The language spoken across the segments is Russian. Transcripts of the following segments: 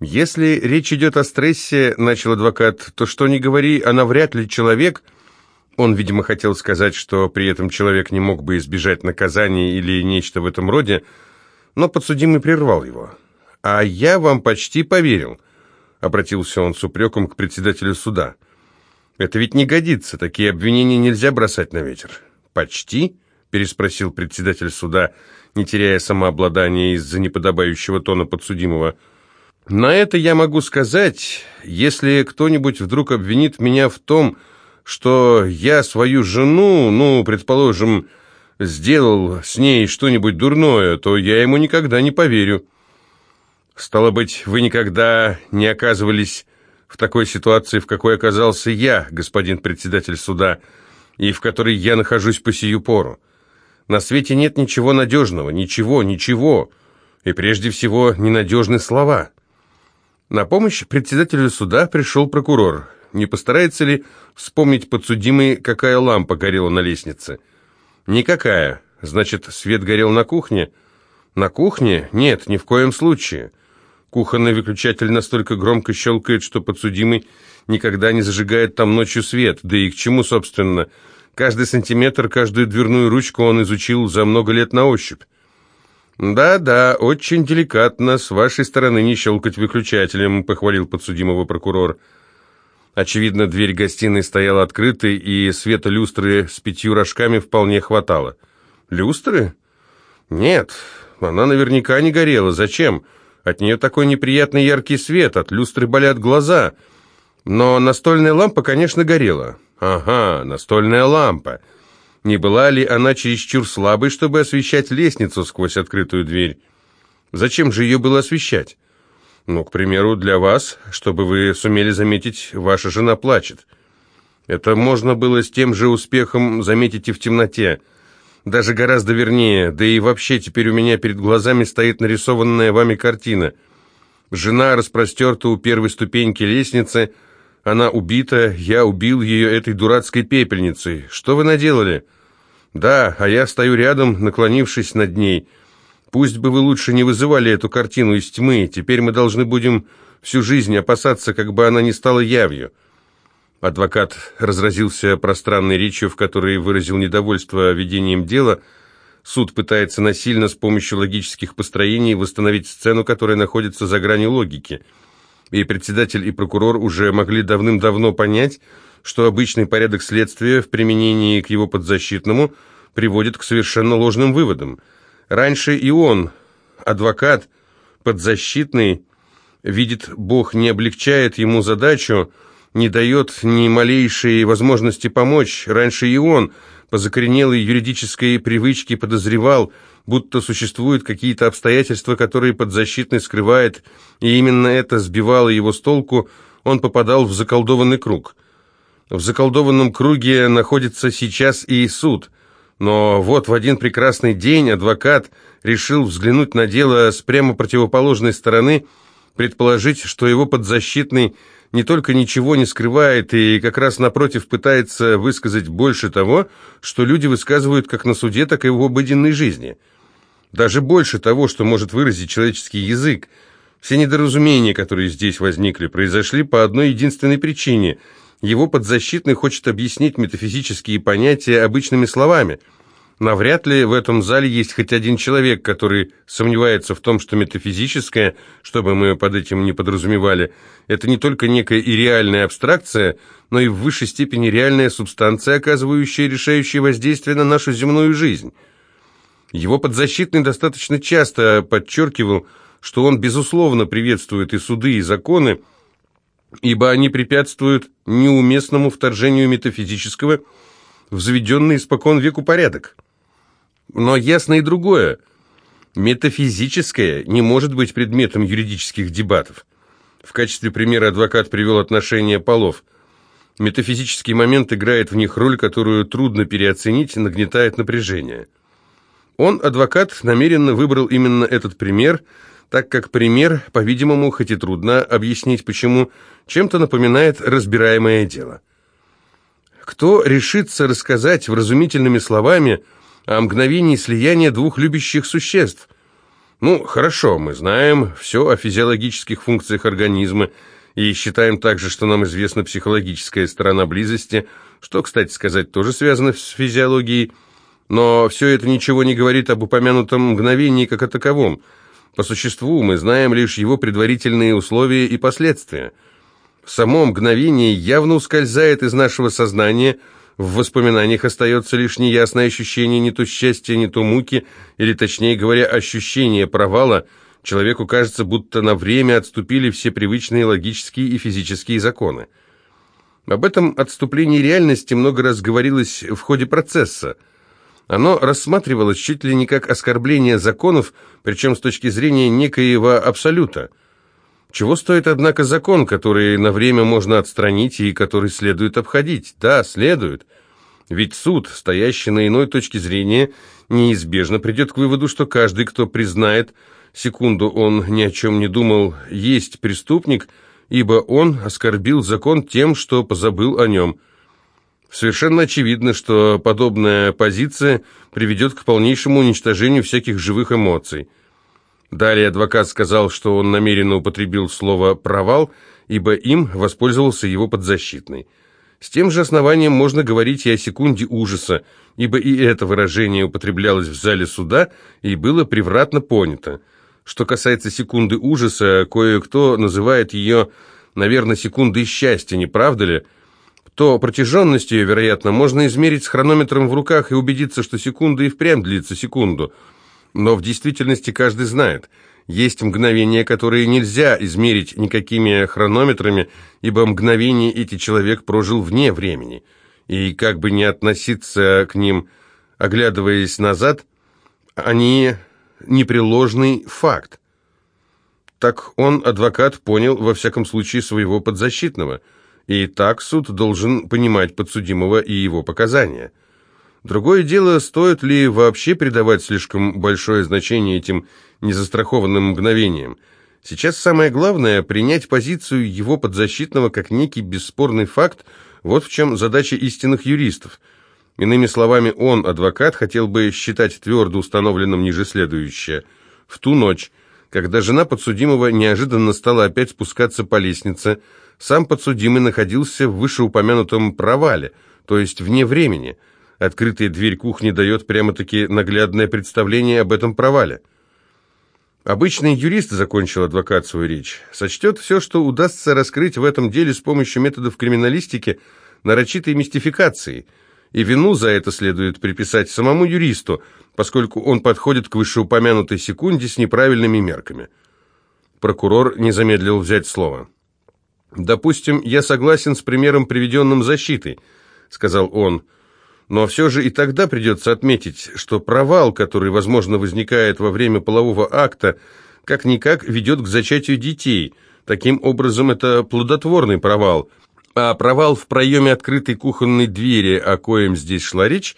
«Если речь идет о стрессе, — начал адвокат, — то что ни говори, она вряд ли человек...» Он, видимо, хотел сказать, что при этом человек не мог бы избежать наказания или нечто в этом роде, но подсудимый прервал его. «А я вам почти поверил», — обратился он с упреком к председателю суда. «Это ведь не годится, такие обвинения нельзя бросать на ветер». «Почти?» — переспросил председатель суда, не теряя самообладания из-за неподобающего тона подсудимого. «На это я могу сказать, если кто-нибудь вдруг обвинит меня в том, что я свою жену, ну, предположим, сделал с ней что-нибудь дурное, то я ему никогда не поверю». «Стало быть, вы никогда не оказывались в такой ситуации, в какой оказался я, господин председатель суда», и в которой я нахожусь по сию пору. На свете нет ничего надежного, ничего, ничего, и прежде всего ненадежны слова. На помощь председателю суда пришел прокурор. Не постарается ли вспомнить подсудимый, какая лампа горела на лестнице? Никакая. Значит, свет горел на кухне? На кухне? Нет, ни в коем случае. Кухонный выключатель настолько громко щелкает, что подсудимый никогда не зажигает там ночью свет. Да и к чему, собственно, Каждый сантиметр, каждую дверную ручку он изучил за много лет на ощупь. «Да-да, очень деликатно с вашей стороны не щелкать выключателем», — похвалил подсудимого прокурор. Очевидно, дверь гостиной стояла открытой, и света люстры с пятью рожками вполне хватало. «Люстры? Нет, она наверняка не горела. Зачем? От нее такой неприятный яркий свет, от люстры болят глаза. Но настольная лампа, конечно, горела. Ага, настольная лампа. Не была ли она чересчур слабой, чтобы освещать лестницу сквозь открытую дверь? Зачем же ее было освещать? Ну, к примеру, для вас, чтобы вы сумели заметить, ваша жена плачет. Это можно было с тем же успехом заметить и в темноте. Даже гораздо вернее, да и вообще теперь у меня перед глазами стоит нарисованная вами картина. Жена распростерта у первой ступеньки лестницы, она убита, я убил ее этой дурацкой пепельницей. Что вы наделали? Да, а я стою рядом, наклонившись над ней. Пусть бы вы лучше не вызывали эту картину из тьмы. Теперь мы должны будем всю жизнь опасаться, как бы она не стала явью. Адвокат разразился пространной речью, в которой выразил недовольство ведением дела. Суд пытается насильно с помощью логических построений восстановить сцену, которая находится за гранью логики – и председатель и прокурор уже могли давным-давно понять, что обычный порядок следствия в применении к его подзащитному приводит к совершенно ложным выводам. Раньше и он, адвокат, подзащитный, видит, Бог не облегчает ему задачу, не дает ни малейшей возможности помочь. Раньше и он, по закоренелой юридической привычке, подозревал, будто существуют какие-то обстоятельства, которые подзащитный скрывает, и именно это сбивало его с толку, он попадал в заколдованный круг. В заколдованном круге находится сейчас и суд, но вот в один прекрасный день адвокат решил взглянуть на дело с прямо противоположной стороны, предположить, что его подзащитный не только ничего не скрывает и как раз напротив пытается высказать больше того, что люди высказывают как на суде, так и в обыденной жизни – даже больше того, что может выразить человеческий язык. Все недоразумения, которые здесь возникли, произошли по одной единственной причине. Его подзащитный хочет объяснить метафизические понятия обычными словами. Навряд ли в этом зале есть хоть один человек, который сомневается в том, что метафизическое, чтобы мы под этим не подразумевали, это не только некая и абстракция, но и в высшей степени реальная субстанция, оказывающая решающее воздействие на нашу земную жизнь. Его подзащитный достаточно часто подчеркивал, что он, безусловно, приветствует и суды, и законы, ибо они препятствуют неуместному вторжению метафизического в заведенный испокон веку порядок. Но ясно и другое. Метафизическое не может быть предметом юридических дебатов. В качестве примера адвокат привел отношения полов. Метафизический момент играет в них роль, которую трудно переоценить, нагнетает напряжение. Он, адвокат, намеренно выбрал именно этот пример, так как пример, по-видимому, хоть и трудно объяснить почему, чем-то напоминает разбираемое дело. Кто решится рассказать вразумительными словами о мгновении слияния двух любящих существ? Ну, хорошо, мы знаем все о физиологических функциях организма и считаем также, что нам известна психологическая сторона близости, что, кстати сказать, тоже связано с физиологией, но все это ничего не говорит об упомянутом мгновении как о таковом. По существу мы знаем лишь его предварительные условия и последствия. Само мгновение явно ускользает из нашего сознания – в воспоминаниях остается лишь неясное ощущение не то счастья, не то муки, или, точнее говоря, ощущение провала. Человеку кажется, будто на время отступили все привычные логические и физические законы. Об этом отступлении реальности много раз говорилось в ходе процесса. Оно рассматривалось чуть ли не как оскорбление законов, причем с точки зрения некоего абсолюта – чего стоит, однако, закон, который на время можно отстранить и который следует обходить? Да, следует. Ведь суд, стоящий на иной точке зрения, неизбежно придет к выводу, что каждый, кто признает, секунду он ни о чем не думал, есть преступник, ибо он оскорбил закон тем, что позабыл о нем. Совершенно очевидно, что подобная позиция приведет к полнейшему уничтожению всяких живых эмоций. Далее адвокат сказал, что он намеренно употребил слово «провал», ибо им воспользовался его подзащитный. С тем же основанием можно говорить и о секунде ужаса, ибо и это выражение употреблялось в зале суда и было превратно понято. Что касается секунды ужаса, кое-кто называет ее, наверное, секундой счастья, не правда ли? То протяженность ее, вероятно, можно измерить с хронометром в руках и убедиться, что секунда и впрямь длится секунду – но в действительности каждый знает, есть мгновения, которые нельзя измерить никакими хронометрами, ибо мгновения эти человек прожил вне времени. И как бы не относиться к ним, оглядываясь назад, они непреложный факт. Так он, адвокат, понял, во всяком случае, своего подзащитного. И так суд должен понимать подсудимого и его показания. Другое дело, стоит ли вообще придавать слишком большое значение этим незастрахованным мгновениям. Сейчас самое главное – принять позицию его подзащитного как некий бесспорный факт, вот в чем задача истинных юристов. Иными словами, он, адвокат, хотел бы считать твердо установленным ниже следующее. В ту ночь, когда жена подсудимого неожиданно стала опять спускаться по лестнице, сам подсудимый находился в вышеупомянутом провале, то есть вне времени – Открытая дверь кухни дает прямо-таки наглядное представление об этом провале. Обычный юрист, закончил адвокат свою речь, сочтет все, что удастся раскрыть в этом деле с помощью методов криминалистики, нарочитой мистификации, и вину за это следует приписать самому юристу, поскольку он подходит к вышеупомянутой секунде с неправильными мерками. Прокурор не замедлил взять слово. «Допустим, я согласен с примером, приведенным защитой», — сказал он, — но все же и тогда придется отметить, что провал, который, возможно, возникает во время полового акта, как-никак ведет к зачатию детей. Таким образом, это плодотворный провал. А провал в проеме открытой кухонной двери, о коем здесь шла речь,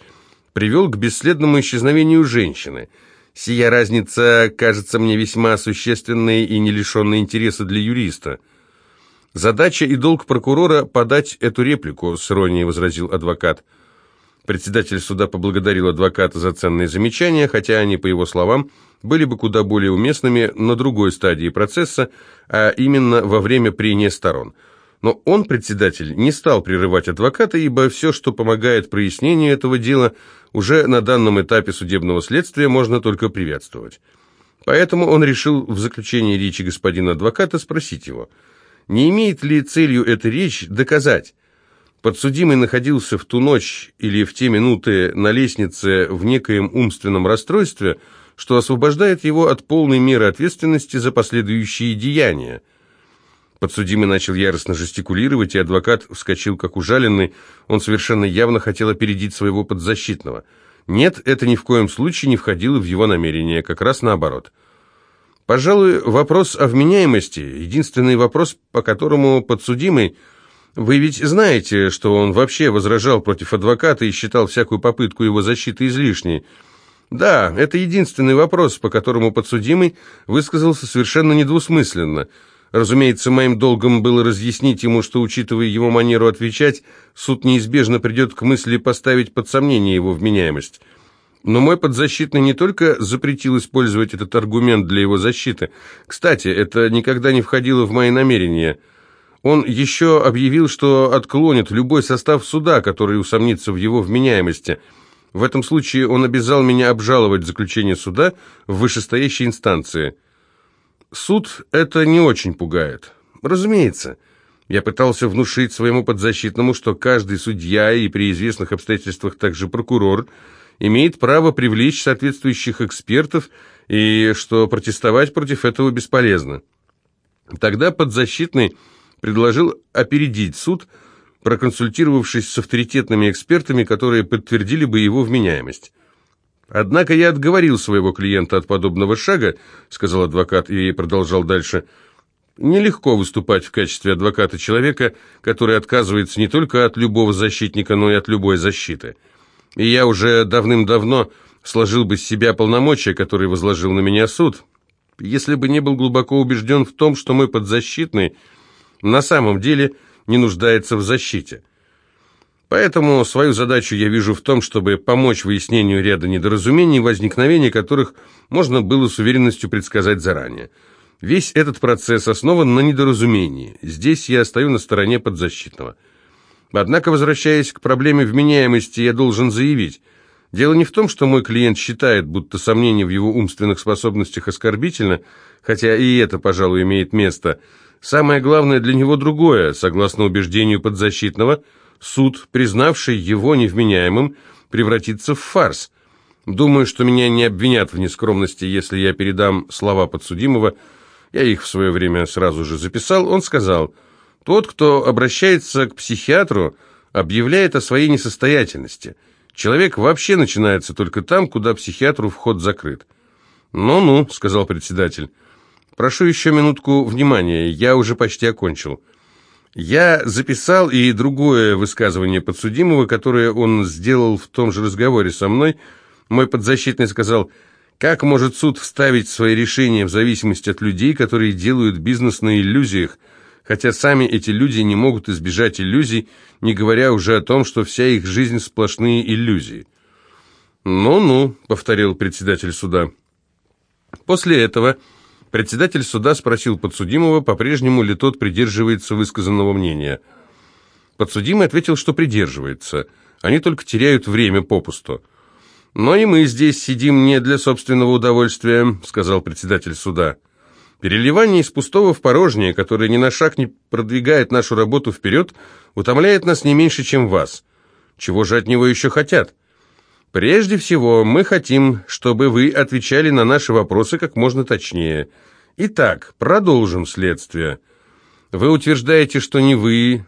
привел к бесследному исчезновению женщины. Сия разница кажется мне весьма существенной и не лишенной интереса для юриста. Задача и долг прокурора подать эту реплику, с иронией возразил адвокат. Председатель суда поблагодарил адвоката за ценные замечания, хотя они, по его словам, были бы куда более уместными на другой стадии процесса, а именно во время прения сторон. Но он, председатель, не стал прерывать адвоката, ибо все, что помогает прояснению этого дела, уже на данном этапе судебного следствия можно только приветствовать. Поэтому он решил в заключении речи господина адвоката спросить его, не имеет ли целью эта речь доказать, Подсудимый находился в ту ночь или в те минуты на лестнице в некоем умственном расстройстве, что освобождает его от полной меры ответственности за последующие деяния. Подсудимый начал яростно жестикулировать, и адвокат вскочил как ужаленный. Он совершенно явно хотел опередить своего подзащитного. Нет, это ни в коем случае не входило в его намерение, как раз наоборот. Пожалуй, вопрос о вменяемости – единственный вопрос, по которому подсудимый – вы ведь знаете, что он вообще возражал против адвоката и считал всякую попытку его защиты излишней. Да, это единственный вопрос, по которому подсудимый высказался совершенно недвусмысленно. Разумеется, моим долгом было разъяснить ему, что, учитывая его манеру отвечать, суд неизбежно придет к мысли поставить под сомнение его вменяемость. Но мой подзащитный не только запретил использовать этот аргумент для его защиты. Кстати, это никогда не входило в мои намерения. Он еще объявил, что отклонит любой состав суда, который усомнится в его вменяемости. В этом случае он обязал меня обжаловать заключение суда в вышестоящей инстанции. Суд это не очень пугает. Разумеется. Я пытался внушить своему подзащитному, что каждый судья и при известных обстоятельствах также прокурор – имеет право привлечь соответствующих экспертов и что протестовать против этого бесполезно. Тогда подзащитный предложил опередить суд, проконсультировавшись с авторитетными экспертами, которые подтвердили бы его вменяемость. «Однако я отговорил своего клиента от подобного шага», — сказал адвокат и продолжал дальше. «Нелегко выступать в качестве адвоката человека, который отказывается не только от любого защитника, но и от любой защиты» и я уже давным-давно сложил бы с себя полномочия, которые возложил на меня суд, если бы не был глубоко убежден в том, что мой подзащитный на самом деле не нуждается в защите. Поэтому свою задачу я вижу в том, чтобы помочь выяснению ряда недоразумений, возникновения которых можно было с уверенностью предсказать заранее. Весь этот процесс основан на недоразумении. Здесь я стою на стороне подзащитного. Однако, возвращаясь к проблеме вменяемости, я должен заявить, дело не в том, что мой клиент считает, будто сомнение в его умственных способностях оскорбительно, хотя и это, пожалуй, имеет место. Самое главное для него другое, согласно убеждению подзащитного, суд, признавший его невменяемым, превратится в фарс. Думаю, что меня не обвинят в нескромности, если я передам слова подсудимого. Я их в свое время сразу же записал. Он сказал... Тот, кто обращается к психиатру, объявляет о своей несостоятельности. Человек вообще начинается только там, куда психиатру вход закрыт. «Ну-ну», — сказал председатель. «Прошу еще минутку внимания, я уже почти окончил». Я записал и другое высказывание подсудимого, которое он сделал в том же разговоре со мной. Мой подзащитный сказал, как может суд вставить свои решения в зависимости от людей, которые делают бизнес на иллюзиях, хотя сами эти люди не могут избежать иллюзий, не говоря уже о том, что вся их жизнь сплошные иллюзии. «Ну-ну», — повторил председатель суда. После этого председатель суда спросил подсудимого, по-прежнему ли тот придерживается высказанного мнения. Подсудимый ответил, что придерживается. Они только теряют время попусту. «Но и мы здесь сидим не для собственного удовольствия», — сказал председатель суда. Переливание из пустого в порожнее, которое ни на шаг не продвигает нашу работу вперед, утомляет нас не меньше, чем вас. Чего же от него еще хотят? Прежде всего, мы хотим, чтобы вы отвечали на наши вопросы как можно точнее. Итак, продолжим следствие. Вы утверждаете, что ни вы,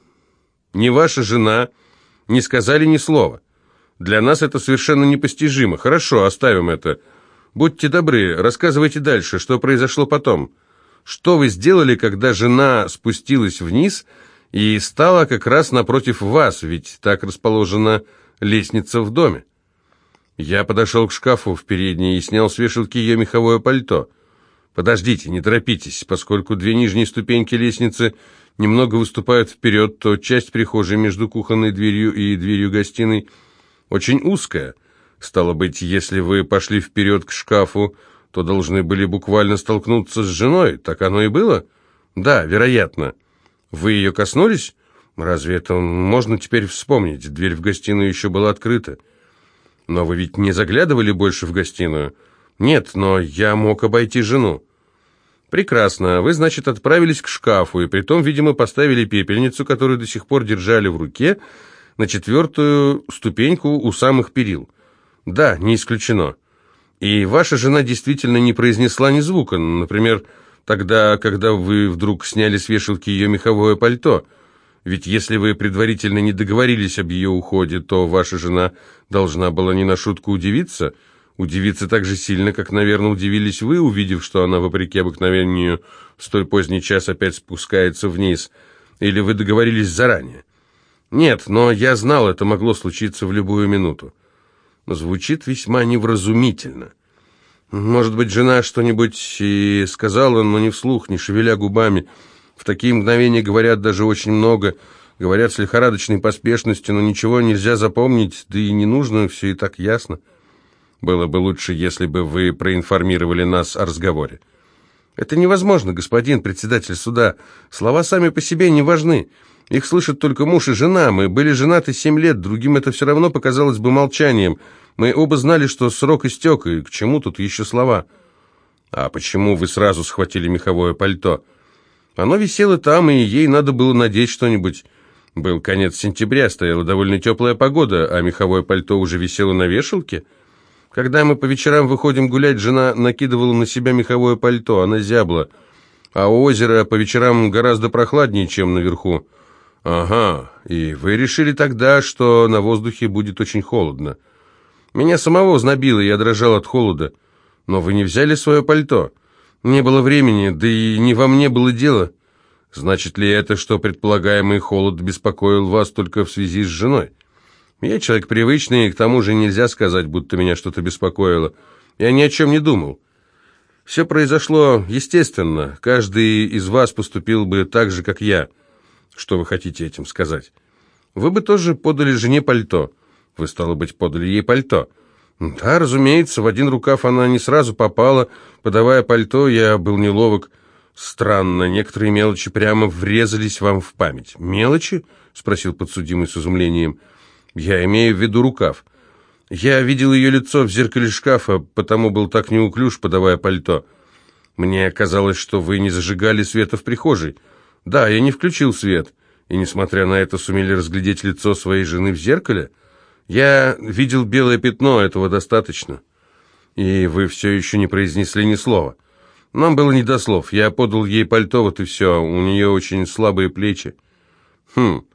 ни ваша жена не сказали ни слова. Для нас это совершенно непостижимо. Хорошо, оставим это. Будьте добры, рассказывайте дальше, что произошло потом. Что вы сделали, когда жена спустилась вниз и стала как раз напротив вас, ведь так расположена лестница в доме? Я подошел к шкафу в передней и снял с вешалки ее меховое пальто. Подождите, не торопитесь, поскольку две нижние ступеньки лестницы немного выступают вперед, то часть прихожей между кухонной дверью и дверью гостиной очень узкая. Стало быть, если вы пошли вперед к шкафу, то должны были буквально столкнуться с женой. Так оно и было? Да, вероятно. Вы ее коснулись? Разве это можно теперь вспомнить? Дверь в гостиную еще была открыта. Но вы ведь не заглядывали больше в гостиную? Нет, но я мог обойти жену. Прекрасно. Вы, значит, отправились к шкафу, и притом, видимо, поставили пепельницу, которую до сих пор держали в руке, на четвертую ступеньку у самых перил. Да, не исключено. И ваша жена действительно не произнесла ни звука, например, тогда, когда вы вдруг сняли с вешалки ее меховое пальто. Ведь если вы предварительно не договорились об ее уходе, то ваша жена должна была не на шутку удивиться, удивиться так же сильно, как, наверное, удивились вы, увидев, что она, вопреки обыкновению, в столь поздний час опять спускается вниз. Или вы договорились заранее? Нет, но я знал, это могло случиться в любую минуту звучит весьма невразумительно. Может быть, жена что-нибудь и сказала, но не вслух, не шевеля губами. В такие мгновения говорят даже очень много, говорят с лихорадочной поспешностью, но ничего нельзя запомнить, да и не нужно, все и так ясно. Было бы лучше, если бы вы проинформировали нас о разговоре. Это невозможно, господин председатель суда. Слова сами по себе не важны. Их слышат только муж и жена. Мы были женаты семь лет, другим это все равно показалось бы молчанием. Мы оба знали, что срок истек, и к чему тут еще слова? А почему вы сразу схватили меховое пальто? Оно висело там, и ей надо было надеть что-нибудь. Был конец сентября, стояла довольно теплая погода, а меховое пальто уже висело на вешалке. Когда мы по вечерам выходим гулять, жена накидывала на себя меховое пальто, она зябла. А у озера по вечерам гораздо прохладнее, чем наверху. Ага, и вы решили тогда, что на воздухе будет очень холодно. Меня самого знобило, я дрожал от холода. Но вы не взяли свое пальто. Не было времени, да и не во мне было дело. Значит ли это, что предполагаемый холод беспокоил вас только в связи с женой? Я человек привычный, и к тому же нельзя сказать, будто меня что-то беспокоило. Я ни о чем не думал. Все произошло естественно. Каждый из вас поступил бы так же, как я. Что вы хотите этим сказать? Вы бы тоже подали жене пальто. Вы, стало быть, подали ей пальто. Да, разумеется, в один рукав она не сразу попала. Подавая пальто, я был неловок. Странно, некоторые мелочи прямо врезались вам в память. Мелочи? Спросил подсудимый с изумлением. Я имею в виду рукав. Я видел ее лицо в зеркале шкафа, потому был так неуклюж, подавая пальто. Мне казалось, что вы не зажигали света в прихожей. Да, я не включил свет, и, несмотря на это, сумели разглядеть лицо своей жены в зеркале. Я видел белое пятно, этого достаточно. И вы все еще не произнесли ни слова. Нам было не до слов. Я подал ей пальто, вот и все. У нее очень слабые плечи. Хм,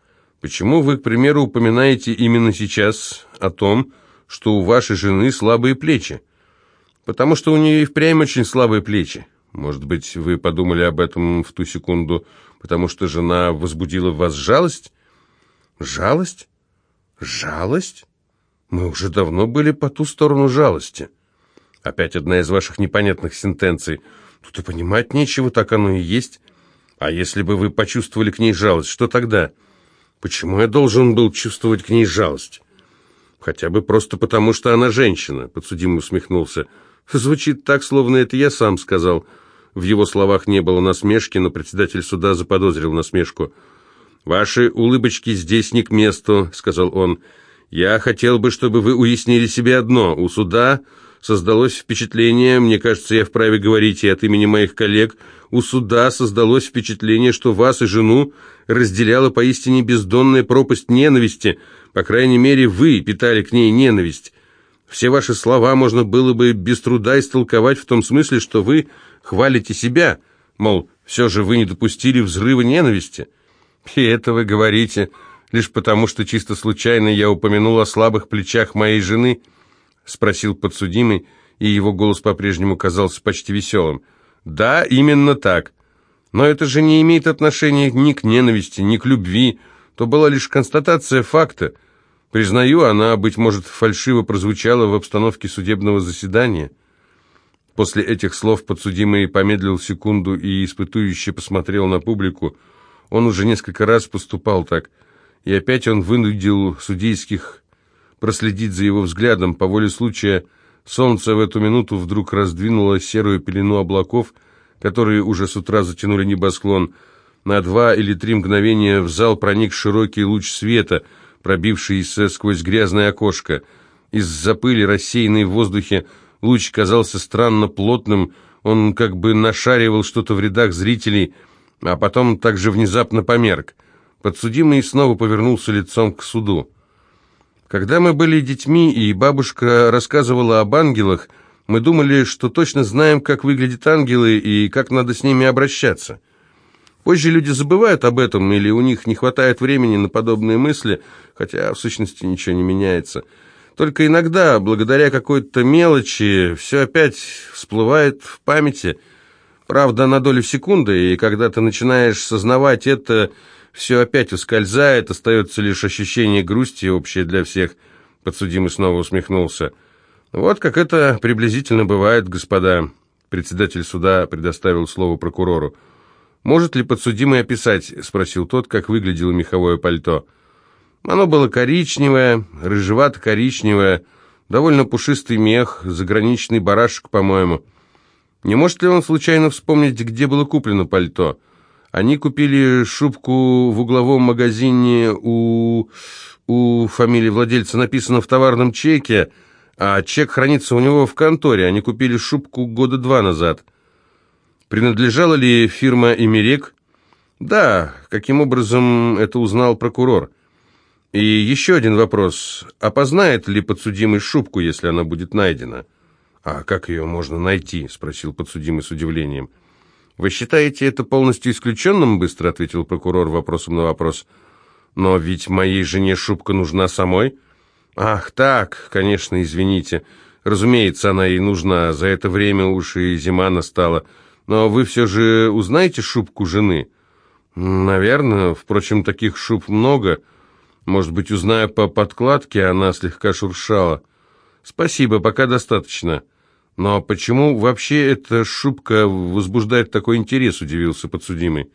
почему вы, к примеру, упоминаете именно сейчас о том, что у вашей жены слабые плечи? Потому что у нее и впрямь очень слабые плечи. Может быть, вы подумали об этом в ту секунду, потому что жена возбудила в вас жалость? Жалость? Жалость? Мы уже давно были по ту сторону жалости. Опять одна из ваших непонятных сентенций. Тут и понимать нечего, так оно и есть. А если бы вы почувствовали к ней жалость, что тогда? Почему я должен был чувствовать к ней жалость? Хотя бы просто потому, что она женщина, подсудимый усмехнулся. Звучит так, словно это я сам сказал. В его словах не было насмешки, но председатель суда заподозрил насмешку. «Ваши улыбочки здесь не к месту», — сказал он. «Я хотел бы, чтобы вы уяснили себе одно. У суда создалось впечатление, мне кажется, я вправе говорить и от имени моих коллег, у суда создалось впечатление, что вас и жену разделяла поистине бездонная пропасть ненависти. По крайней мере, вы питали к ней ненависть. Все ваши слова можно было бы без труда истолковать в том смысле, что вы хвалите себя, мол, все же вы не допустили взрыва ненависти». И это вы говорите лишь потому, что чисто случайно я упомянул о слабых плечах моей жены?» — спросил подсудимый, и его голос по-прежнему казался почти веселым. «Да, именно так. Но это же не имеет отношения ни к ненависти, ни к любви. То была лишь констатация факта. Признаю, она, быть может, фальшиво прозвучала в обстановке судебного заседания». После этих слов подсудимый помедлил секунду и испытующе посмотрел на публику, — он уже несколько раз поступал так, и опять он вынудил судейских проследить за его взглядом. По воле случая солнце в эту минуту вдруг раздвинуло серую пелену облаков, которые уже с утра затянули небосклон. На два или три мгновения в зал проник широкий луч света, пробившийся сквозь грязное окошко. Из-за пыли, рассеянной в воздухе, луч казался странно плотным, он как бы нашаривал что-то в рядах зрителей – а потом также внезапно померк. Подсудимый снова повернулся лицом к суду. Когда мы были детьми, и бабушка рассказывала об ангелах, мы думали, что точно знаем, как выглядят ангелы и как надо с ними обращаться. Позже люди забывают об этом, или у них не хватает времени на подобные мысли, хотя в сущности ничего не меняется. Только иногда, благодаря какой-то мелочи, все опять всплывает в памяти – Правда, на долю секунды, и когда ты начинаешь сознавать это, все опять ускользает, остается лишь ощущение грусти, общее для всех. Подсудимый снова усмехнулся. Вот как это приблизительно бывает, господа. Председатель суда предоставил слово прокурору. «Может ли подсудимый описать?» – спросил тот, как выглядело меховое пальто. Оно было коричневое, рыжевато-коричневое, Довольно пушистый мех, заграничный барашек, по-моему. Не может ли он случайно вспомнить, где было куплено пальто? Они купили шубку в угловом магазине у... у фамилии владельца написано в товарном чеке, а чек хранится у него в конторе. Они купили шубку года два назад. Принадлежала ли фирма «Эмерек»? Да, каким образом это узнал прокурор? И еще один вопрос. Опознает ли подсудимый шубку, если она будет найдена? «А как ее можно найти?» – спросил подсудимый с удивлением. «Вы считаете это полностью исключенным?» – быстро ответил прокурор вопросом на вопрос. «Но ведь моей жене шубка нужна самой». «Ах, так, конечно, извините. Разумеется, она ей нужна. За это время уж и зима настала. Но вы все же узнаете шубку жены?» «Наверное. Впрочем, таких шуб много. Может быть, узнаю по подкладке, она слегка шуршала». «Спасибо, пока достаточно». «Но почему вообще эта шубка возбуждает такой интерес?» – удивился подсудимый.